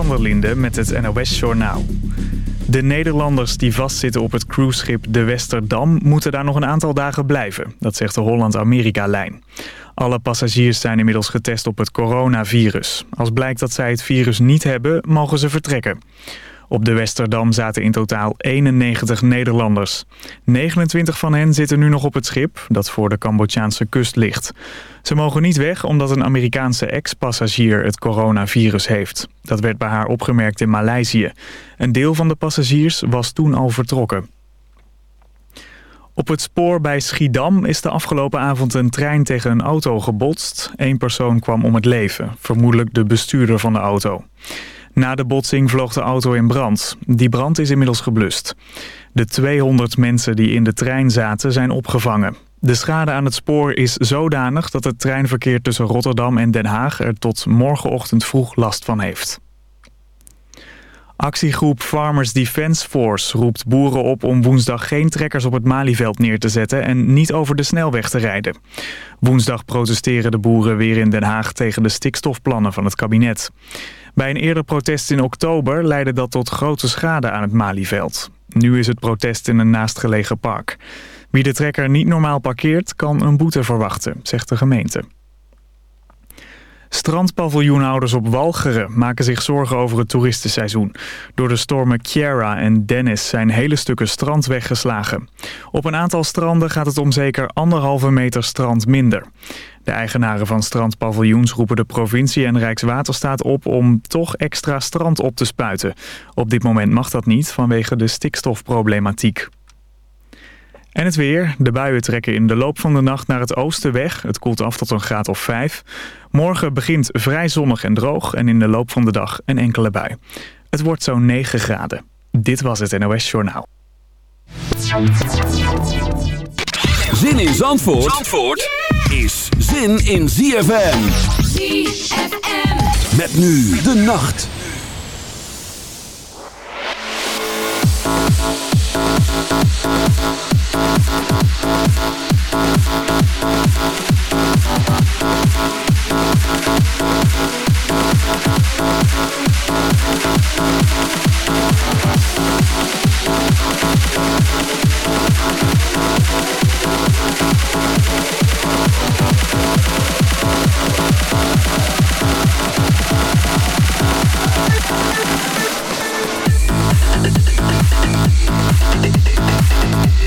van der Linde met het NOS-journaal. De Nederlanders die vastzitten op het cruiseschip de Westerdam... moeten daar nog een aantal dagen blijven. Dat zegt de Holland-Amerika-lijn. Alle passagiers zijn inmiddels getest op het coronavirus. Als blijkt dat zij het virus niet hebben, mogen ze vertrekken. Op de Westerdam zaten in totaal 91 Nederlanders. 29 van hen zitten nu nog op het schip dat voor de Cambodjaanse kust ligt. Ze mogen niet weg omdat een Amerikaanse ex-passagier het coronavirus heeft. Dat werd bij haar opgemerkt in Maleisië. Een deel van de passagiers was toen al vertrokken. Op het spoor bij Schiedam is de afgelopen avond een trein tegen een auto gebotst. Eén persoon kwam om het leven, vermoedelijk de bestuurder van de auto. Na de botsing vloog de auto in brand. Die brand is inmiddels geblust. De 200 mensen die in de trein zaten zijn opgevangen. De schade aan het spoor is zodanig dat het treinverkeer tussen Rotterdam en Den Haag er tot morgenochtend vroeg last van heeft. Actiegroep Farmers Defence Force roept boeren op om woensdag geen trekkers op het Malieveld neer te zetten en niet over de snelweg te rijden. Woensdag protesteren de boeren weer in Den Haag tegen de stikstofplannen van het kabinet. Bij een eerder protest in oktober leidde dat tot grote schade aan het Malieveld. Nu is het protest in een naastgelegen park. Wie de trekker niet normaal parkeert kan een boete verwachten, zegt de gemeente. Strandpaviljoenhouders op Walcheren maken zich zorgen over het toeristenseizoen. Door de stormen Kiara en Dennis zijn hele stukken strand weggeslagen. Op een aantal stranden gaat het om zeker anderhalve meter strand minder. De eigenaren van strandpaviljoens roepen de provincie en Rijkswaterstaat op om toch extra strand op te spuiten. Op dit moment mag dat niet vanwege de stikstofproblematiek. En het weer. De buien trekken in de loop van de nacht naar het oosten weg. Het koelt af tot een graad of 5. Morgen begint vrij zonnig en droog en in de loop van de dag een enkele bui. Het wordt zo'n 9 graden. Dit was het NOS Journaal. Zin in Zandvoort, Zandvoort is zin in ZFM. ZFM. Met nu de nacht. Thank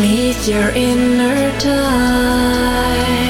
Meet your inner time.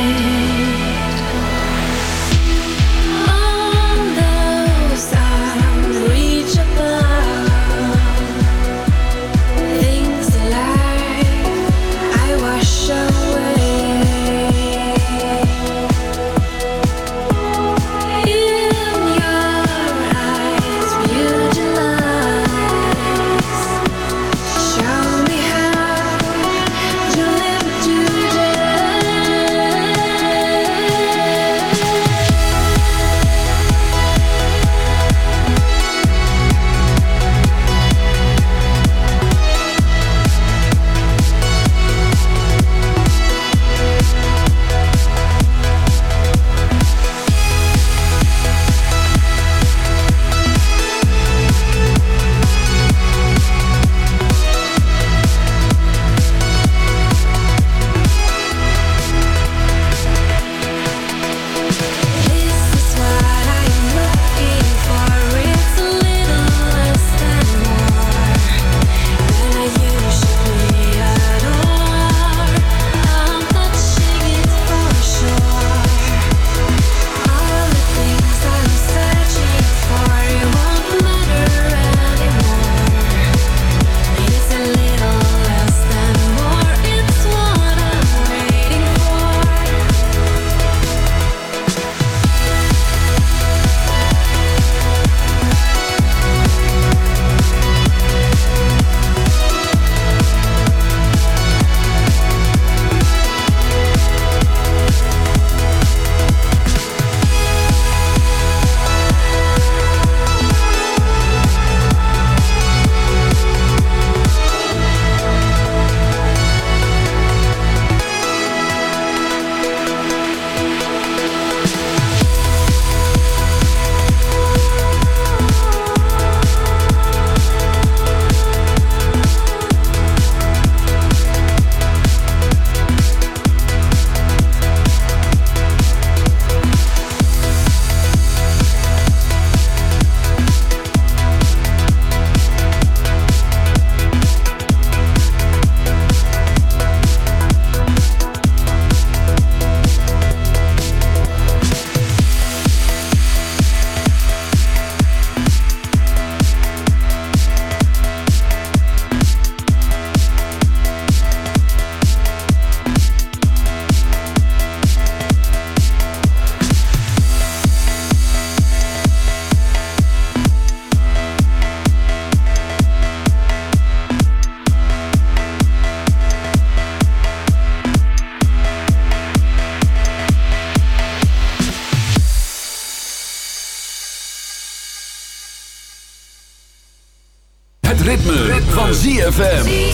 ZFM.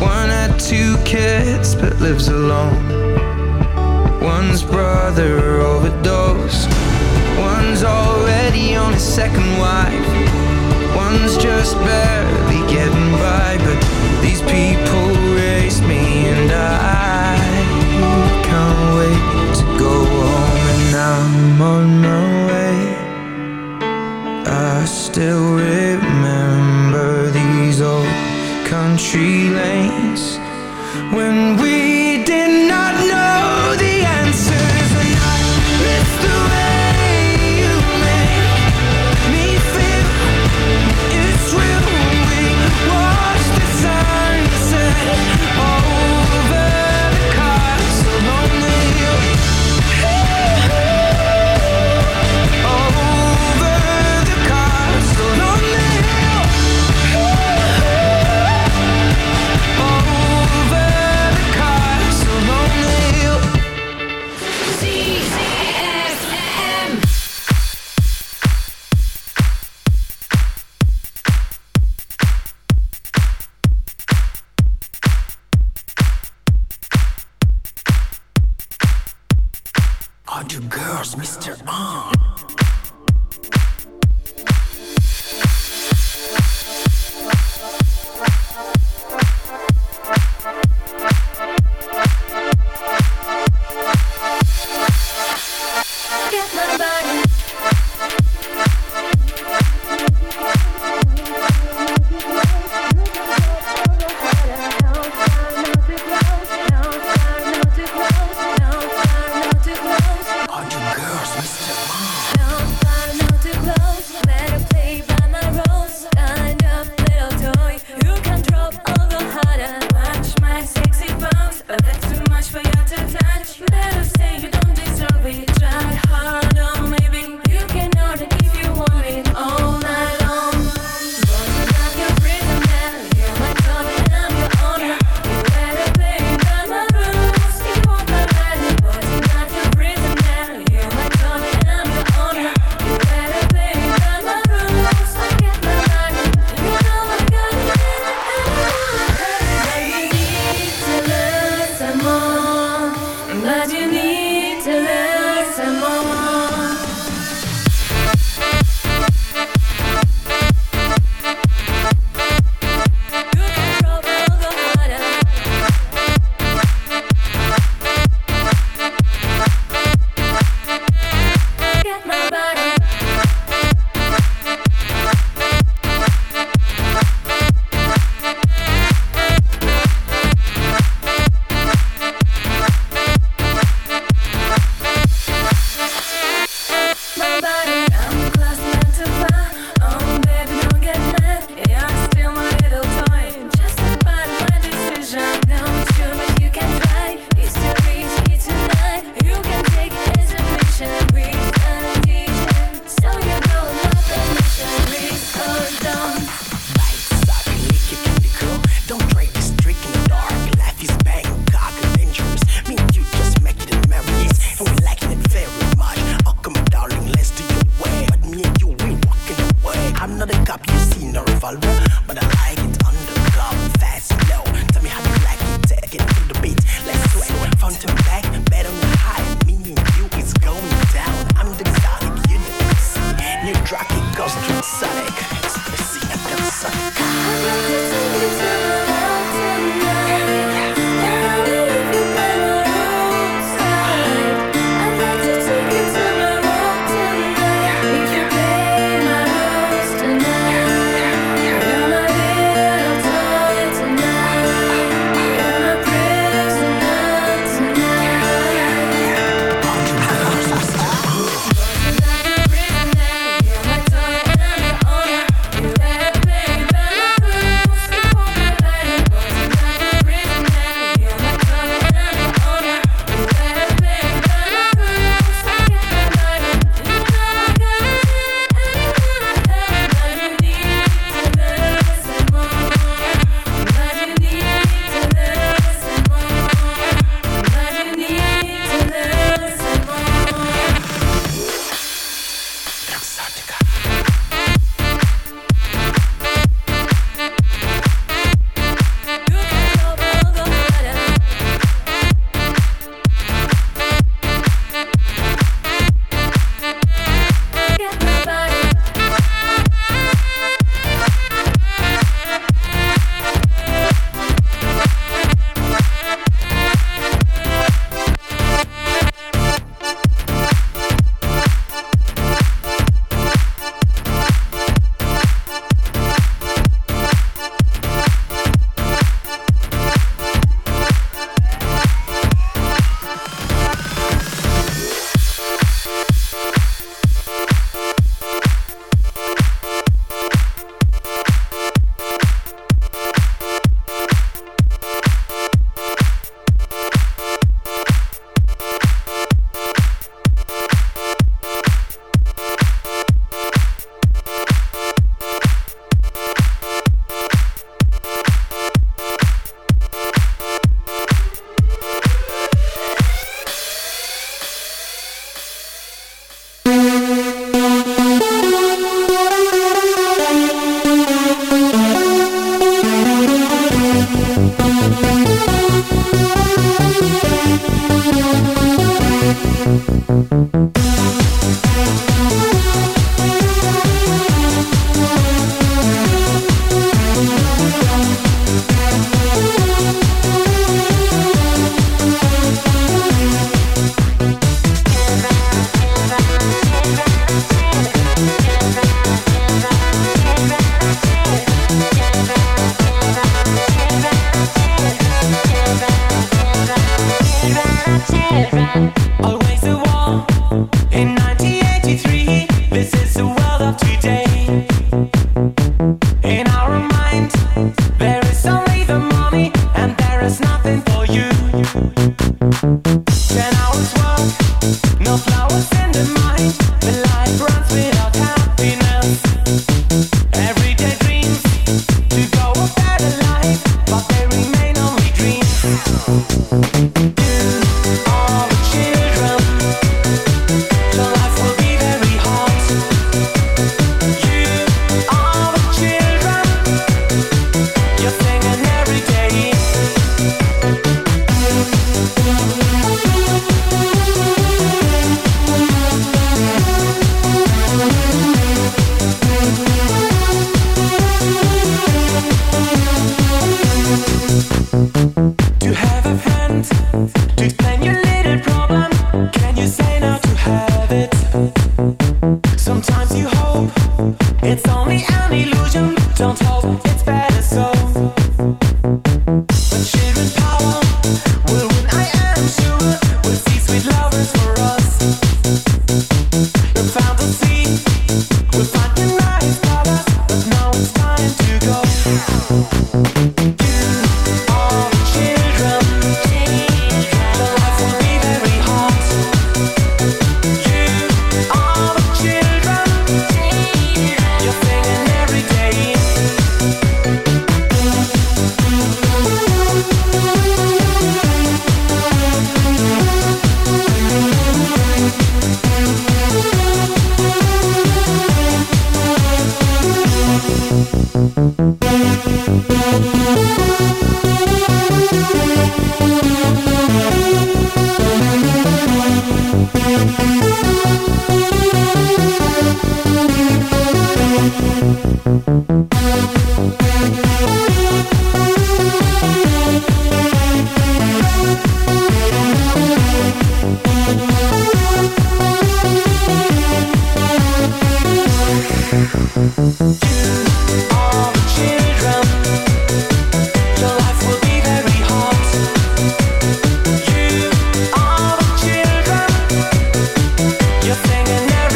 One had two kids but lives alone. One's brother overdosed. One's already on his second wife. One's just barely getting by. But these people raise me and I can't wait to go home. And I'm on my way. I still. when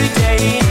every day.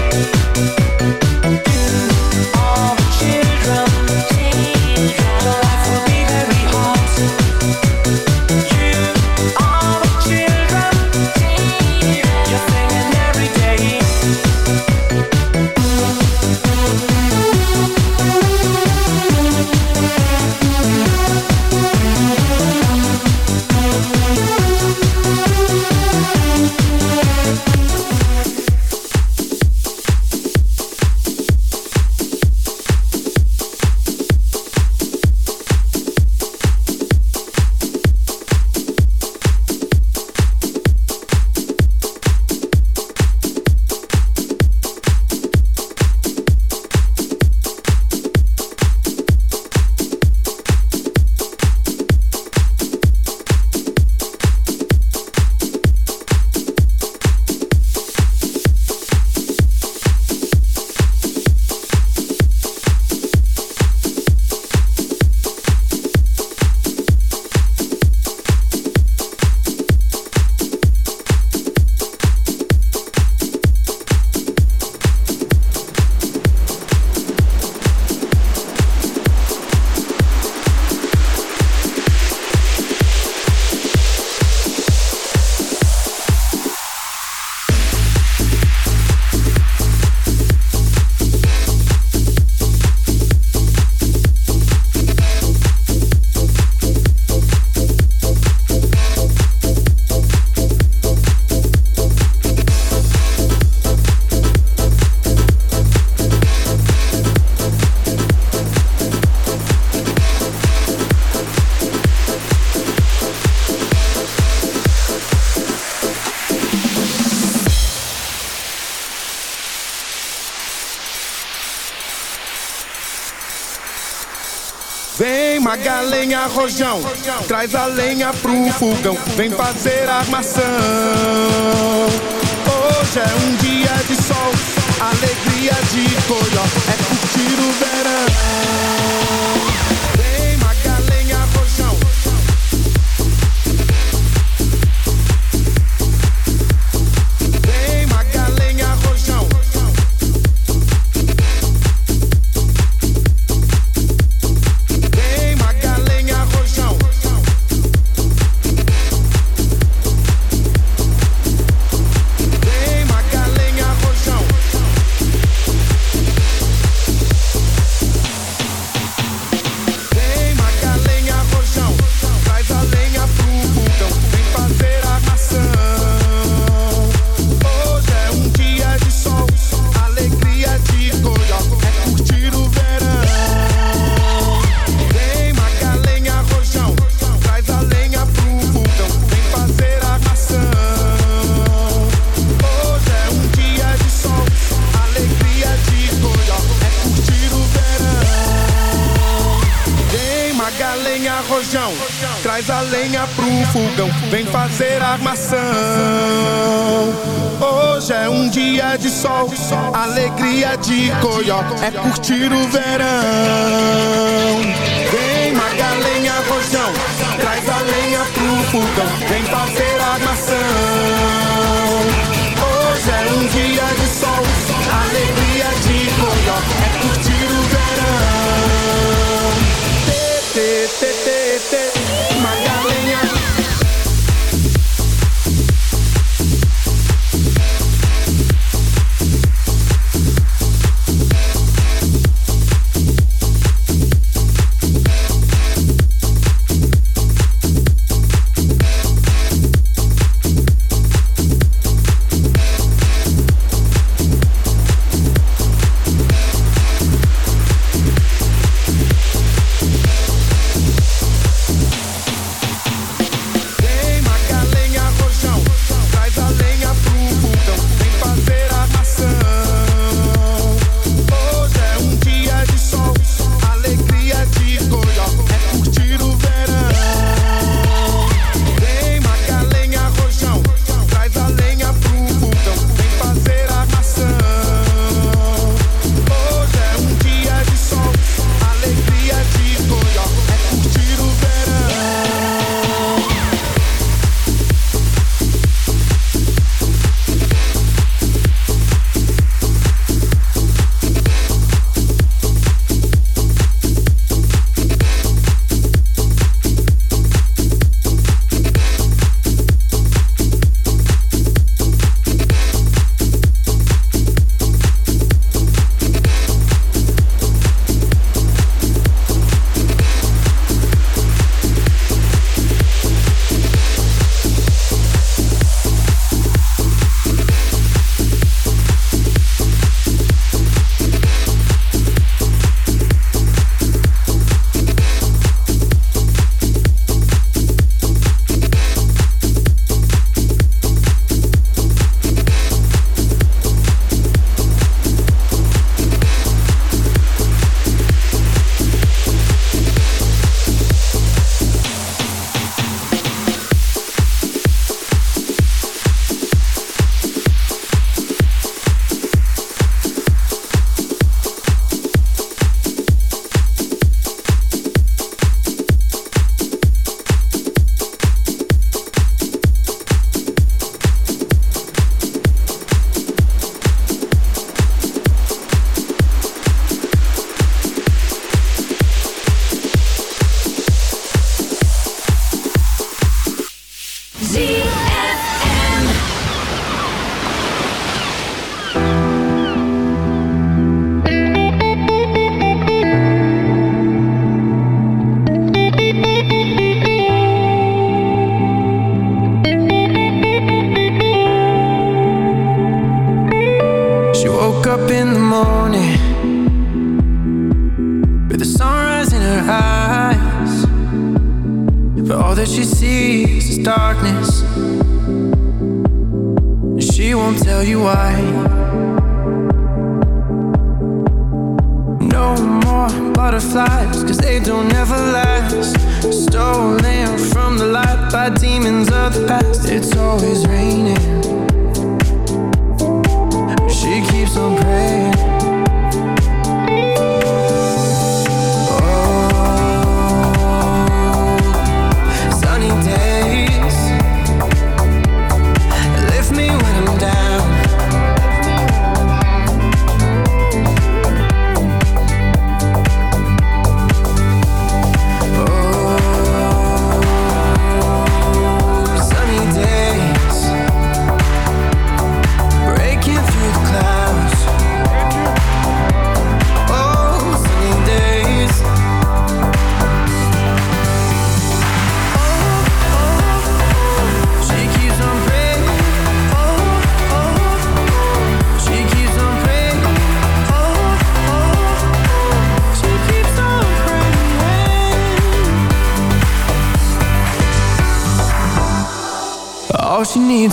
Rojão, traz a lenha pro fogão, vem fazer armação. Hoje é um dia de sol, alegria de coió, é curtir o verão. De coió é curtir o verão.